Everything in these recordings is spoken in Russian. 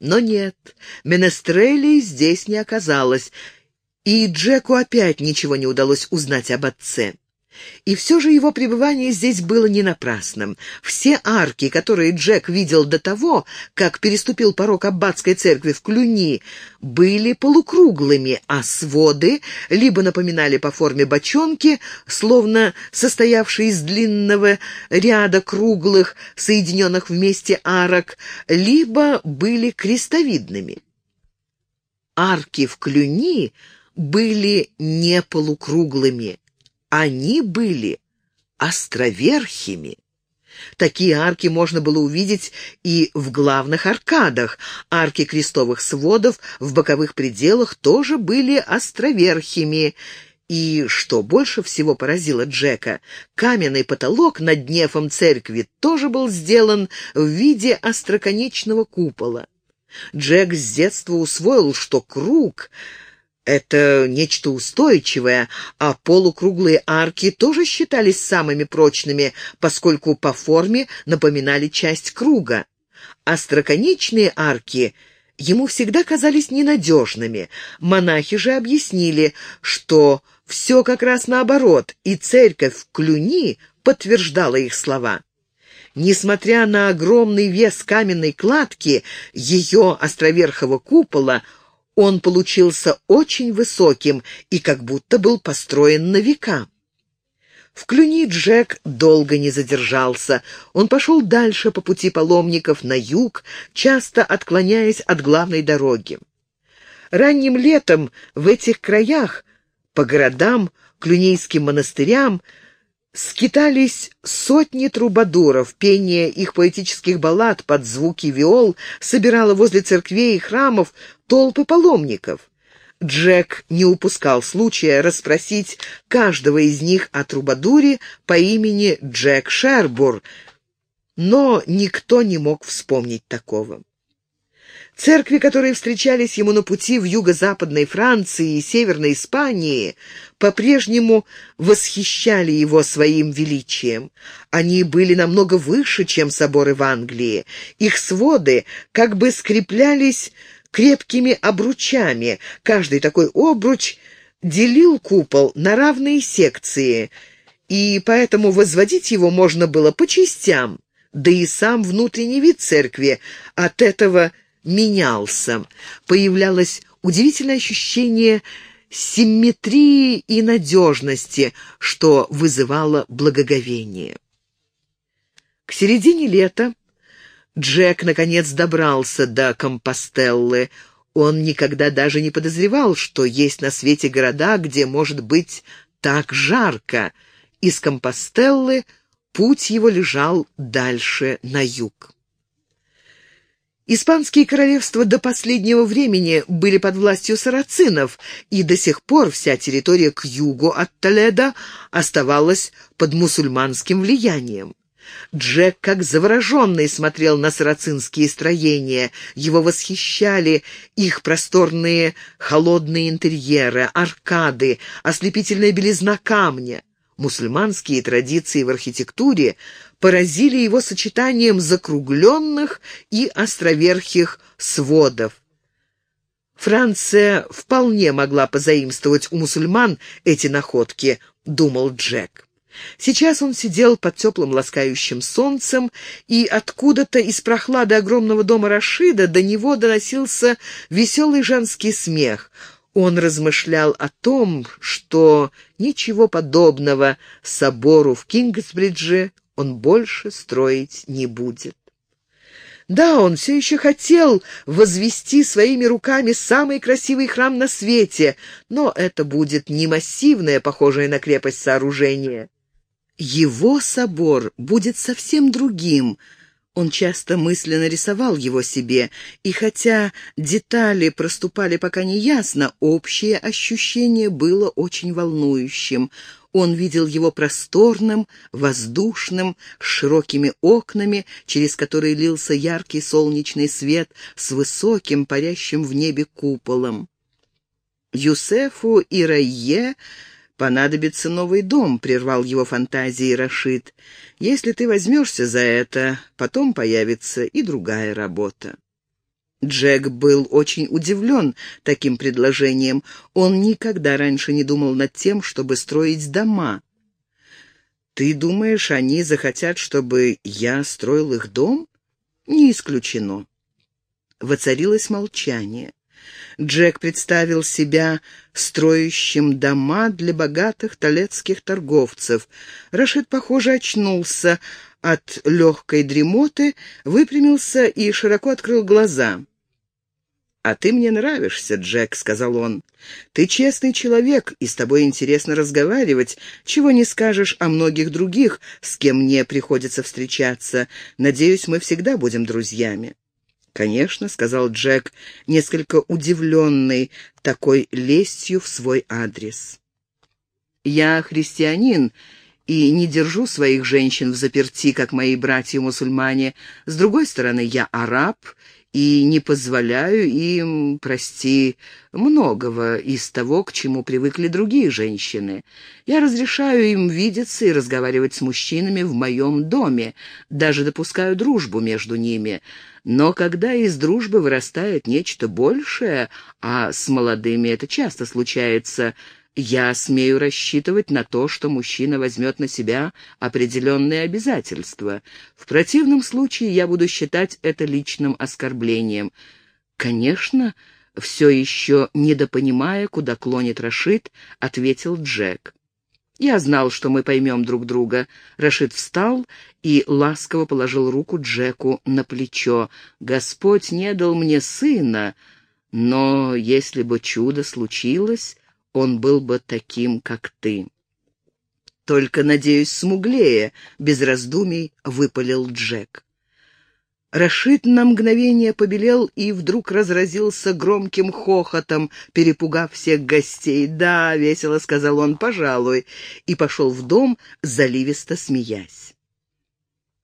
Но нет, Менестрелей здесь не оказалось, и Джеку опять ничего не удалось узнать об отце. И все же его пребывание здесь было не напрасным. Все арки, которые Джек видел до того, как переступил порог аббатской церкви в Клюни, были полукруглыми, а своды либо напоминали по форме бочонки, словно состоявшие из длинного ряда круглых, соединенных вместе арок, либо были крестовидными. Арки в Клюни были не полукруглыми. Они были островерхими. Такие арки можно было увидеть и в главных аркадах. Арки крестовых сводов в боковых пределах тоже были островерхими. И, что больше всего поразило Джека, каменный потолок над нефом церкви тоже был сделан в виде остроконечного купола. Джек с детства усвоил, что круг это нечто устойчивое, а полукруглые арки тоже считались самыми прочными, поскольку по форме напоминали часть круга. Остроконечные арки ему всегда казались ненадежными. Монахи же объяснили, что все как раз наоборот, и церковь в Клюни подтверждала их слова. Несмотря на огромный вес каменной кладки, ее островерхого купола — он получился очень высоким и как будто был построен на века. В Клюни Джек долго не задержался. Он пошел дальше по пути паломников на юг, часто отклоняясь от главной дороги. Ранним летом в этих краях, по городам, клюнийским монастырям, скитались сотни трубадуров, пение их поэтических баллад под звуки виол собирало возле церквей и храмов толпы паломников. Джек не упускал случая расспросить каждого из них о трубадуре по имени Джек Шербур, но никто не мог вспомнить такого. Церкви, которые встречались ему на пути в юго-западной Франции и северной Испании, по-прежнему восхищали его своим величием. Они были намного выше, чем соборы в Англии. Их своды как бы скреплялись крепкими обручами. Каждый такой обруч делил купол на равные секции, и поэтому возводить его можно было по частям. Да и сам внутренний вид церкви от этого менялся. Появлялось удивительное ощущение симметрии и надежности, что вызывало благоговение. К середине лета Джек, наконец, добрался до Компостеллы. Он никогда даже не подозревал, что есть на свете города, где может быть так жарко. Из Компостеллы путь его лежал дальше на юг. Испанские королевства до последнего времени были под властью сарацинов, и до сих пор вся территория к югу от Толедо оставалась под мусульманским влиянием. Джек, как завороженный, смотрел на сарацинские строения. Его восхищали их просторные холодные интерьеры, аркады, ослепительная белизна камня. Мусульманские традиции в архитектуре поразили его сочетанием закругленных и островерхих сводов. Франция вполне могла позаимствовать у мусульман эти находки, думал Джек. Сейчас он сидел под теплым ласкающим солнцем, и откуда-то из прохлады огромного дома Рашида до него доносился веселый женский смех. Он размышлял о том, что ничего подобного собору в Кингсбридже он больше строить не будет. Да, он все еще хотел возвести своими руками самый красивый храм на свете, но это будет не массивное, похожее на крепость сооружение. Его собор будет совсем другим — он часто мысленно рисовал его себе, и хотя детали проступали пока неясно, общее ощущение было очень волнующим. Он видел его просторным, воздушным, с широкими окнами, через которые лился яркий солнечный свет с высоким, парящим в небе куполом. Юсефу и Райе «Понадобится новый дом», — прервал его фантазии Рашид. «Если ты возьмешься за это, потом появится и другая работа». Джек был очень удивлен таким предложением. Он никогда раньше не думал над тем, чтобы строить дома. «Ты думаешь, они захотят, чтобы я строил их дом?» «Не исключено». Воцарилось молчание. Джек представил себя строящим дома для богатых талецких торговцев. Рашид, похоже, очнулся от легкой дремоты, выпрямился и широко открыл глаза. «А ты мне нравишься, Джек», — сказал он. «Ты честный человек, и с тобой интересно разговаривать, чего не скажешь о многих других, с кем мне приходится встречаться. Надеюсь, мы всегда будем друзьями». «Конечно», — сказал Джек, несколько удивленный такой лестью в свой адрес. «Я христианин и не держу своих женщин в заперти, как мои братья-мусульмане. С другой стороны, я араб и не позволяю им, прости, многого из того, к чему привыкли другие женщины. Я разрешаю им видеться и разговаривать с мужчинами в моем доме, даже допускаю дружбу между ними. Но когда из дружбы вырастает нечто большее, а с молодыми это часто случается, я смею рассчитывать на то, что мужчина возьмет на себя определенные обязательства. В противном случае я буду считать это личным оскорблением. Конечно, все еще недопонимая, куда клонит Рашид, ответил Джек. Я знал, что мы поймем друг друга. Рашид встал и ласково положил руку Джеку на плечо. «Господь не дал мне сына, но если бы чудо случилось, он был бы таким, как ты». «Только, надеюсь, смуглее», — без раздумий выпалил Джек. Рашид на мгновение побелел и вдруг разразился громким хохотом, перепугав всех гостей. «Да», — весело сказал он, — «пожалуй», и пошел в дом, заливисто смеясь.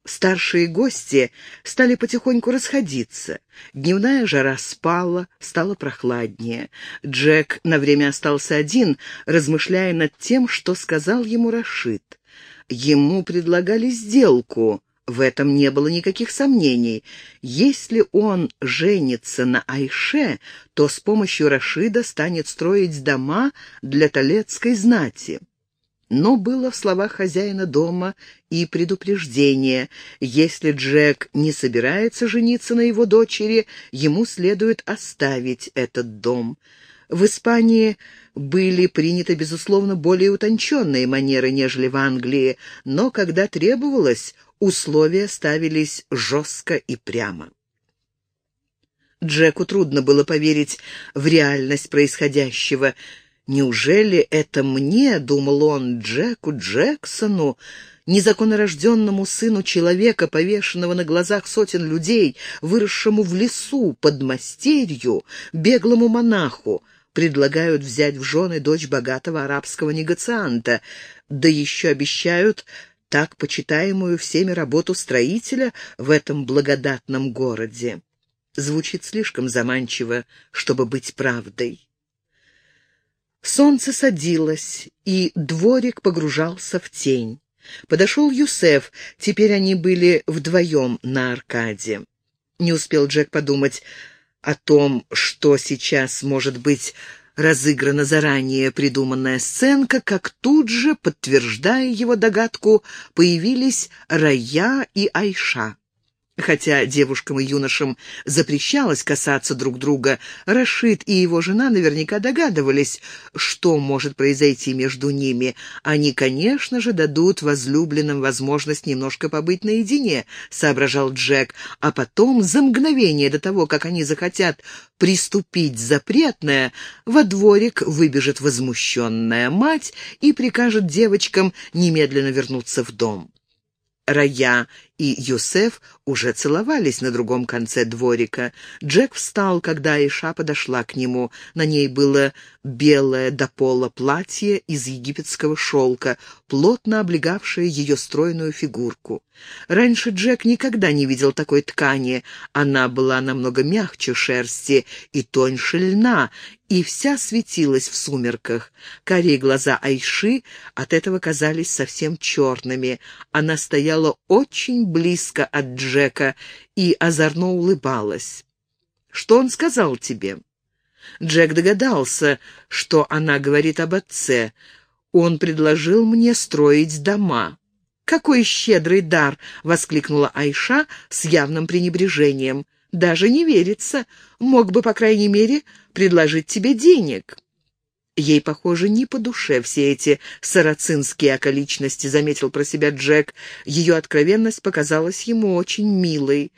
Старшие гости стали потихоньку расходиться. Дневная жара спала, стало прохладнее. Джек на время остался один, размышляя над тем, что сказал ему Рашид. Ему предлагали сделку — в этом не было никаких сомнений. Если он женится на Айше, то с помощью Рашида станет строить дома для талецкой знати. Но было в словах хозяина дома и предупреждение. Если Джек не собирается жениться на его дочери, ему следует оставить этот дом. В Испании были приняты, безусловно, более утонченные манеры, нежели в Англии, но когда требовалось, условия ставились жестко и прямо. Джеку трудно было поверить в реальность происходящего. «Неужели это мне, — думал он, — Джеку Джексону, незаконнорожденному сыну человека, повешенного на глазах сотен людей, выросшему в лесу под мастерью, беглому монаху, предлагают взять в жены дочь богатого арабского негацианта, да еще обещают так почитаемую всеми работу строителя в этом благодатном городе. Звучит слишком заманчиво, чтобы быть правдой. Солнце садилось, и дворик погружался в тень. Подошел Юсеф, теперь они были вдвоем на аркаде. Не успел Джек подумать, о том, что сейчас может быть разыграна заранее придуманная сценка, как тут же, подтверждая его догадку, появились Рая и Айша. Хотя девушкам и юношам запрещалось касаться друг друга, Рашид и его жена наверняка догадывались, что может произойти между ними. Они, конечно же, дадут возлюбленным возможность немножко побыть наедине, соображал Джек, а потом, за мгновение до того, как они захотят приступить запретное, во дворик выбежит возмущенная мать и прикажет девочкам немедленно вернуться в дом. Рая и Юсеф уже целовались на другом конце дворика. Джек встал, когда Айша подошла к нему. На ней было белое до пола платье из египетского шелка, плотно облегавшее ее стройную фигурку. Раньше Джек никогда не видел такой ткани. Она была намного мягче шерсти и тоньше льна, и вся светилась в сумерках. Карие глаза Айши от этого казались совсем черными. Она стояла очень близко от Джека и озорно улыбалась. Что он сказал тебе?» Джек догадался, что она говорит об отце. Он предложил мне строить дома. «Какой щедрый дар!» — воскликнула Айша с явным пренебрежением. «Даже не верится. Мог бы, по крайней мере, предложить тебе денег». Ей, похоже, не по душе все эти сарацинские околичности, заметил про себя Джек. Ее откровенность показалась ему очень милой.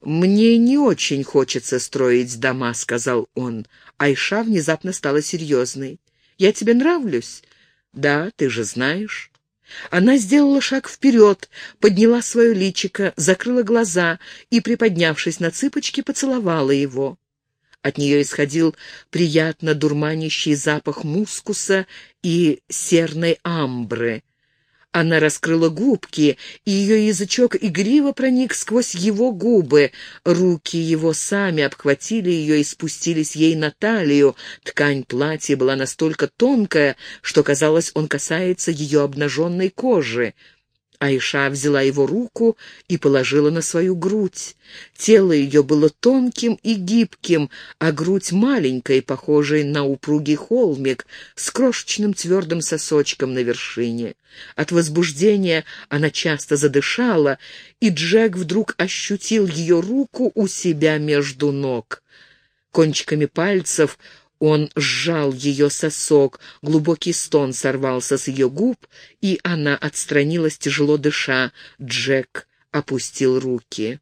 «Мне не очень хочется строить дома», — сказал он. Айша внезапно стала серьезной. «Я тебе нравлюсь?» «Да, ты же знаешь». Она сделала шаг вперед, подняла свое личико, закрыла глаза и, приподнявшись на цыпочки, поцеловала его. От нее исходил приятно дурманящий запах мускуса и серной амбры. Она раскрыла губки, и ее язычок игриво проник сквозь его губы. Руки его сами обхватили ее и спустились ей на талию. Ткань платья была настолько тонкая, что, казалось, он касается ее обнаженной кожи. Айша взяла его руку и положила на свою грудь. Тело ее было тонким и гибким, а грудь маленькой, похожей на упругий холмик, с крошечным твердым сосочком на вершине. От возбуждения она часто задышала, и Джек вдруг ощутил ее руку у себя между ног. Кончиками пальцев он сжал ее сосок, глубокий стон сорвался с ее губ, и она отстранилась, тяжело дыша. Джек опустил руки.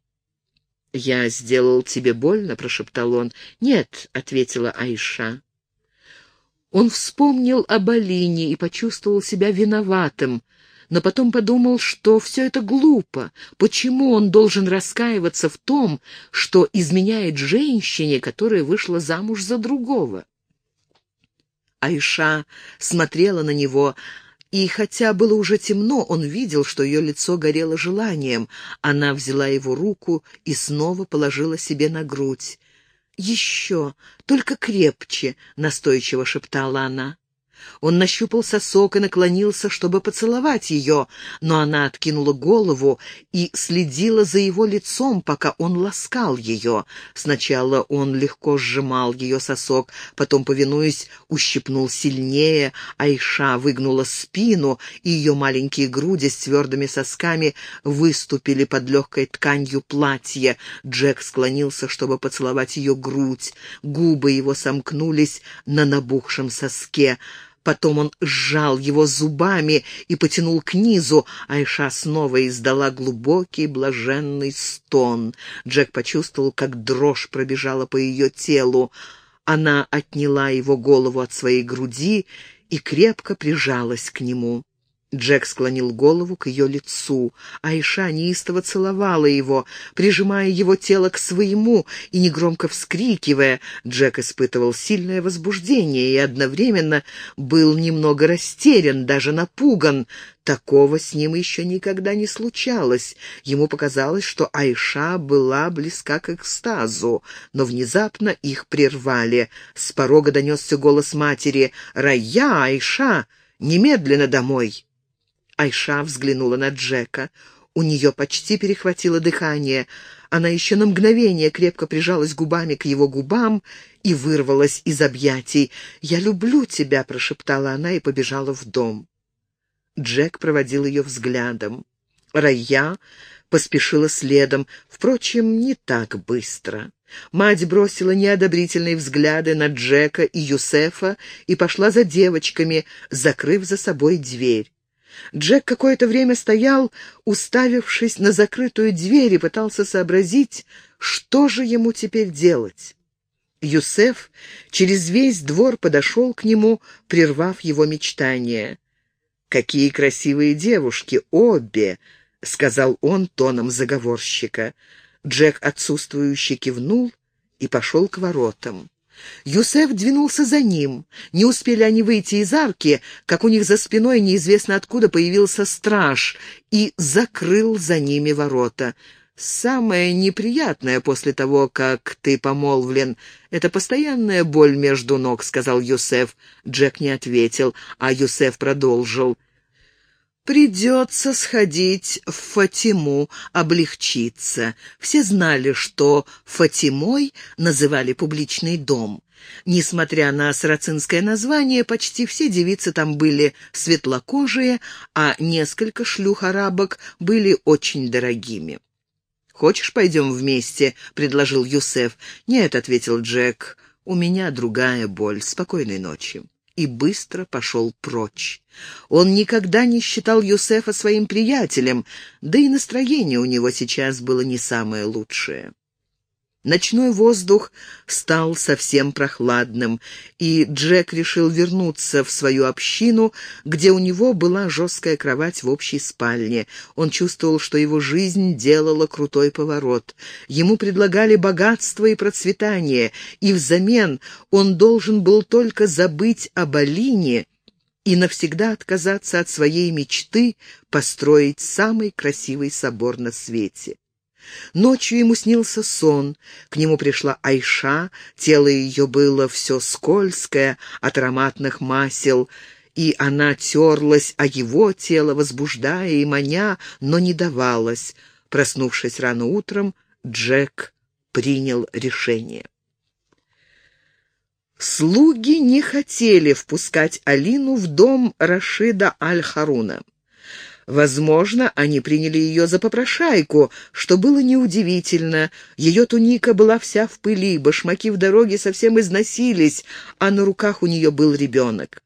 «Я сделал тебе больно?» — прошептал он. «Нет», — ответила Айша. Он вспомнил об Алине и почувствовал себя виноватым, но потом подумал, что все это глупо. Почему он должен раскаиваться в том, что изменяет женщине, которая вышла замуж за другого? Айша смотрела на него, и хотя было уже темно, он видел, что ее лицо горело желанием. Она взяла его руку и снова положила себе на грудь. «Еще, только крепче», — настойчиво шептала она. Он нащупал сосок и наклонился, чтобы поцеловать ее, но она откинула голову и следила за его лицом, пока он ласкал ее. Сначала он легко сжимал ее сосок, потом, повинуясь, ущипнул сильнее, Айша выгнула спину, и ее маленькие груди с твердыми сосками выступили под легкой тканью платья. Джек склонился, чтобы поцеловать ее грудь. Губы его сомкнулись на набухшем соске. Потом он сжал его зубами и потянул к низу. Айша снова издала глубокий блаженный стон. Джек почувствовал, как дрожь пробежала по ее телу. Она отняла его голову от своей груди и крепко прижалась к нему. Джек склонил голову к ее лицу. Айша неистово целовала его, прижимая его тело к своему и негромко вскрикивая. Джек испытывал сильное возбуждение и одновременно был немного растерян, даже напуган. Такого с ним еще никогда не случалось. Ему показалось, что Айша была близка к экстазу, но внезапно их прервали. С порога донесся голос матери «Рая, Айша, немедленно домой!» Айша взглянула на Джека. У нее почти перехватило дыхание. Она еще на мгновение крепко прижалась губами к его губам и вырвалась из объятий. «Я люблю тебя», — прошептала она и побежала в дом. Джек проводил ее взглядом. Рая поспешила следом, впрочем, не так быстро. Мать бросила неодобрительные взгляды на Джека и Юсефа и пошла за девочками, закрыв за собой дверь. Джек какое-то время стоял, уставившись на закрытую дверь и пытался сообразить, что же ему теперь делать. Юсеф через весь двор подошел к нему, прервав его мечтание. «Какие красивые девушки, обе!» — сказал он тоном заговорщика. Джек отсутствующе кивнул и пошел к воротам. Юсеф двинулся за ним. Не успели они выйти из арки, как у них за спиной неизвестно откуда появился страж и закрыл за ними ворота. «Самое неприятное после того, как ты помолвлен, это постоянная боль между ног», — сказал Юсеф. Джек не ответил, а Юсеф продолжил. Придется сходить в Фатиму, облегчиться. Все знали, что Фатимой называли публичный дом. Несмотря на сарацинское название, почти все девицы там были светлокожие, а несколько шлюх-арабок были очень дорогими. «Хочешь, пойдем вместе?» — предложил Юсеф. «Нет», — ответил Джек, — «у меня другая боль. Спокойной ночи» и быстро пошел прочь. Он никогда не считал Юсефа своим приятелем, да и настроение у него сейчас было не самое лучшее. Ночной воздух стал совсем прохладным, и Джек решил вернуться в свою общину, где у него была жесткая кровать в общей спальне. Он чувствовал, что его жизнь делала крутой поворот. Ему предлагали богатство и процветание, и взамен он должен был только забыть об Алине и навсегда отказаться от своей мечты построить самый красивый собор на свете. Ночью ему снился сон. К нему пришла Айша, тело ее было все скользкое от ароматных масел, и она терлась о его тело, возбуждая и маня, но не давалась. Проснувшись рано утром, Джек принял решение. Слуги не хотели впускать Алину в дом Рашида Аль-Харуна. Возможно, они приняли ее за попрошайку, что было неудивительно. Ее туника была вся в пыли, башмаки в дороге совсем износились, а на руках у нее был ребенок.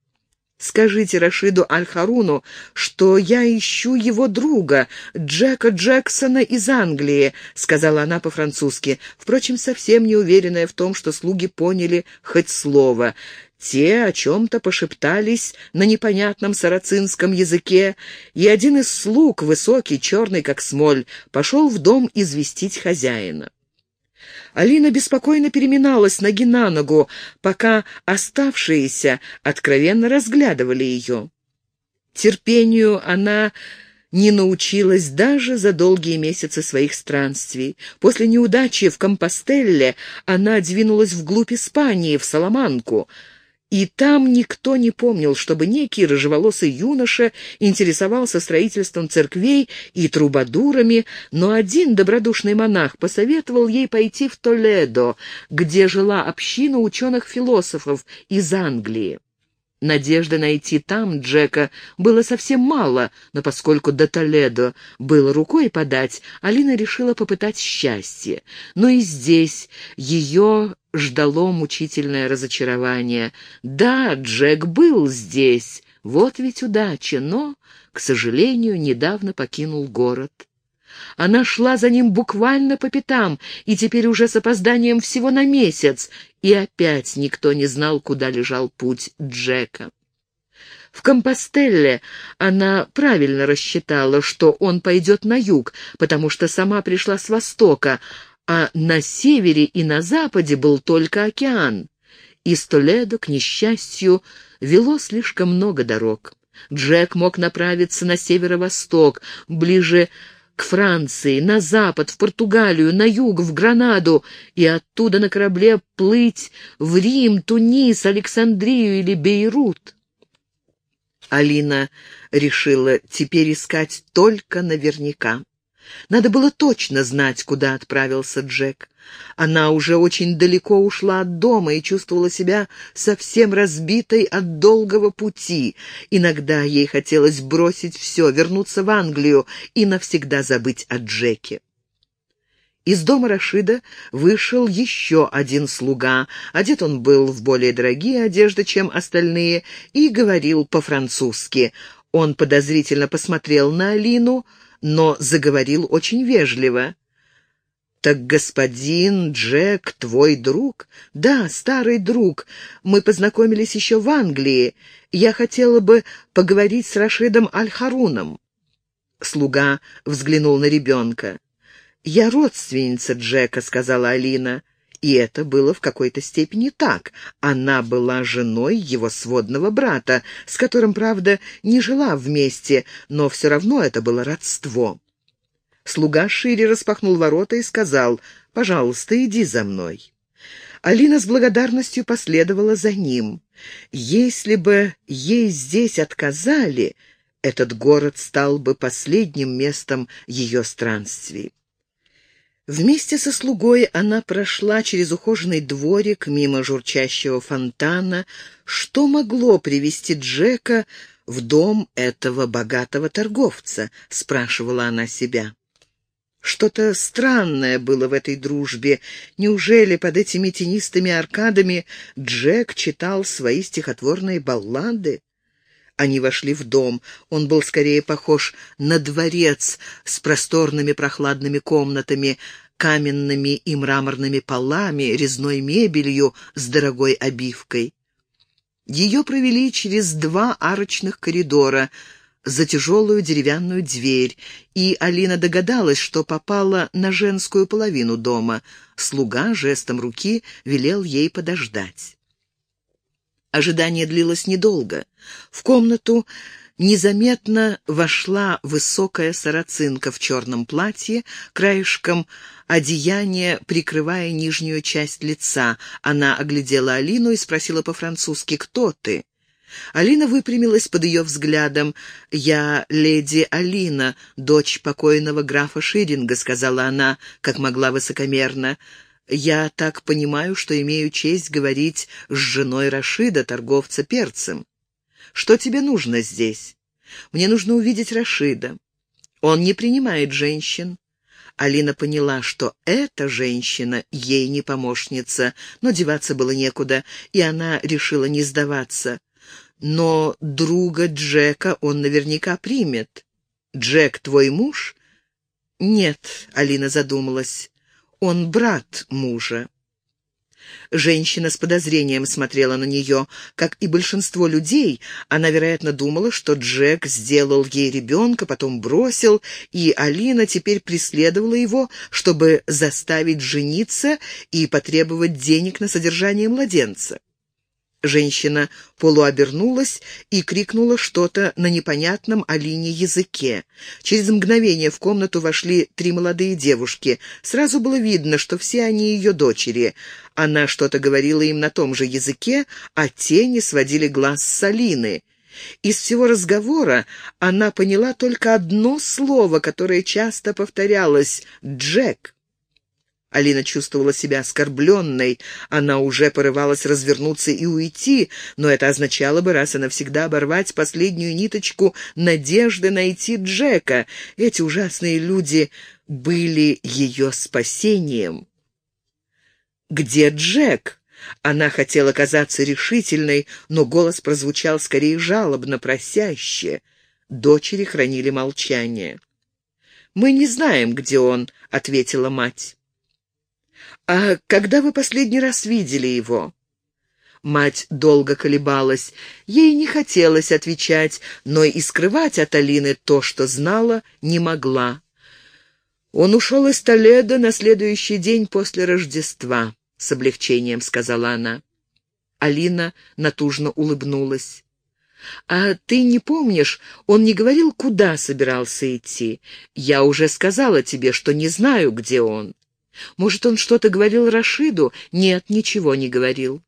«Скажите Рашиду Аль-Харуну, что я ищу его друга, Джека Джексона из Англии», — сказала она по-французски, впрочем, совсем не уверенная в том, что слуги поняли хоть слово. Те о чем-то пошептались на непонятном сарацинском языке, и один из слуг, высокий, черный как смоль, пошел в дом известить хозяина. Алина беспокойно переминалась ноги на ногу, пока оставшиеся откровенно разглядывали ее. Терпению она не научилась даже за долгие месяцы своих странствий. После неудачи в Компостелле она двинулась вглубь Испании, в Саламанку — и там никто не помнил, чтобы некий рыжеволосый юноша интересовался строительством церквей и трубадурами, но один добродушный монах посоветовал ей пойти в Толедо, где жила община ученых-философов из Англии. Надежды найти там Джека было совсем мало, но поскольку до Толедо было рукой подать, Алина решила попытать счастье. Но и здесь ее ждало мучительное разочарование. Да, Джек был здесь, вот ведь удача, но, к сожалению, недавно покинул город. Она шла за ним буквально по пятам, и теперь уже с опозданием всего на месяц, и опять никто не знал, куда лежал путь Джека. В Компостелле она правильно рассчитала, что он пойдет на юг, потому что сама пришла с востока, а на севере и на западе был только океан. Из Толедо, к несчастью, вело слишком много дорог. Джек мог направиться на северо-восток, ближе к Франции, на запад, в Португалию, на юг, в Гранаду, и оттуда на корабле плыть в Рим, Тунис, Александрию или Бейрут. Алина решила теперь искать только наверняка. Надо было точно знать, куда отправился Джек. Она уже очень далеко ушла от дома и чувствовала себя совсем разбитой от долгого пути. Иногда ей хотелось бросить все, вернуться в Англию и навсегда забыть о Джеке. Из дома Рашида вышел еще один слуга. Одет он был в более дорогие одежды, чем остальные, и говорил по-французски. Он подозрительно посмотрел на Алину, но заговорил очень вежливо. «Так господин Джек твой друг?» «Да, старый друг. Мы познакомились еще в Англии. Я хотела бы поговорить с Рашидом Аль-Харуном». Слуга взглянул на ребенка. «Я родственница Джека», — сказала Алина. И это было в какой-то степени так. Она была женой его сводного брата, с которым, правда, не жила вместе, но все равно это было родство. Слуга шире распахнул ворота и сказал, «Пожалуйста, иди за мной». Алина с благодарностью последовала за ним. Если бы ей здесь отказали, этот город стал бы последним местом ее странствий. Вместе со слугой она прошла через ухоженный дворик мимо журчащего фонтана. Что могло привести Джека в дом этого богатого торговца? спрашивала она себя. Что-то странное было в этой дружбе. Неужели под этими тенистыми аркадами Джек читал свои стихотворные баллады? Они вошли в дом. Он был скорее похож на дворец с просторными прохладными комнатами, каменными и мраморными полами, резной мебелью с дорогой обивкой. Ее провели через два арочных коридора за тяжелую деревянную дверь, и Алина догадалась, что попала на женскую половину дома. Слуга жестом руки велел ей подождать. Ожидание длилось недолго. В комнату незаметно вошла высокая сарацинка в черном платье, краешком одеяния, прикрывая нижнюю часть лица. Она оглядела Алину и спросила по-французски «Кто ты?». Алина выпрямилась под ее взглядом. «Я леди Алина, дочь покойного графа Ширинга», — сказала она, как могла высокомерно. «Я так понимаю, что имею честь говорить с женой Рашида, торговца перцем. Что тебе нужно здесь? Мне нужно увидеть Рашида. Он не принимает женщин». Алина поняла, что эта женщина ей не помощница, но деваться было некуда, и она решила не сдаваться. Но друга Джека он наверняка примет. Джек твой муж? Нет, Алина задумалась. Он брат мужа. Женщина с подозрением смотрела на нее. Как и большинство людей, она, вероятно, думала, что Джек сделал ей ребенка, потом бросил, и Алина теперь преследовала его, чтобы заставить жениться и потребовать денег на содержание младенца. Женщина полуобернулась и крикнула что-то на непонятном Алине языке. Через мгновение в комнату вошли три молодые девушки. Сразу было видно, что все они ее дочери. Она что-то говорила им на том же языке, а те не сводили глаз с Алины. Из всего разговора она поняла только одно слово, которое часто повторялось — «Джек». Алина чувствовала себя оскорбленной. Она уже порывалась развернуться и уйти, но это означало бы раз и навсегда оборвать последнюю ниточку надежды найти Джека. Эти ужасные люди были ее спасением. «Где Джек?» Она хотела казаться решительной, но голос прозвучал скорее жалобно, просяще. Дочери хранили молчание. «Мы не знаем, где он», — ответила мать. «А когда вы последний раз видели его?» Мать долго колебалась. Ей не хотелось отвечать, но и скрывать от Алины то, что знала, не могла. «Он ушел из Толедо на следующий день после Рождества», — с облегчением сказала она. Алина натужно улыбнулась. «А ты не помнишь, он не говорил, куда собирался идти? Я уже сказала тебе, что не знаю, где он». Может, он что-то говорил Рашиду? Нет, ничего не говорил.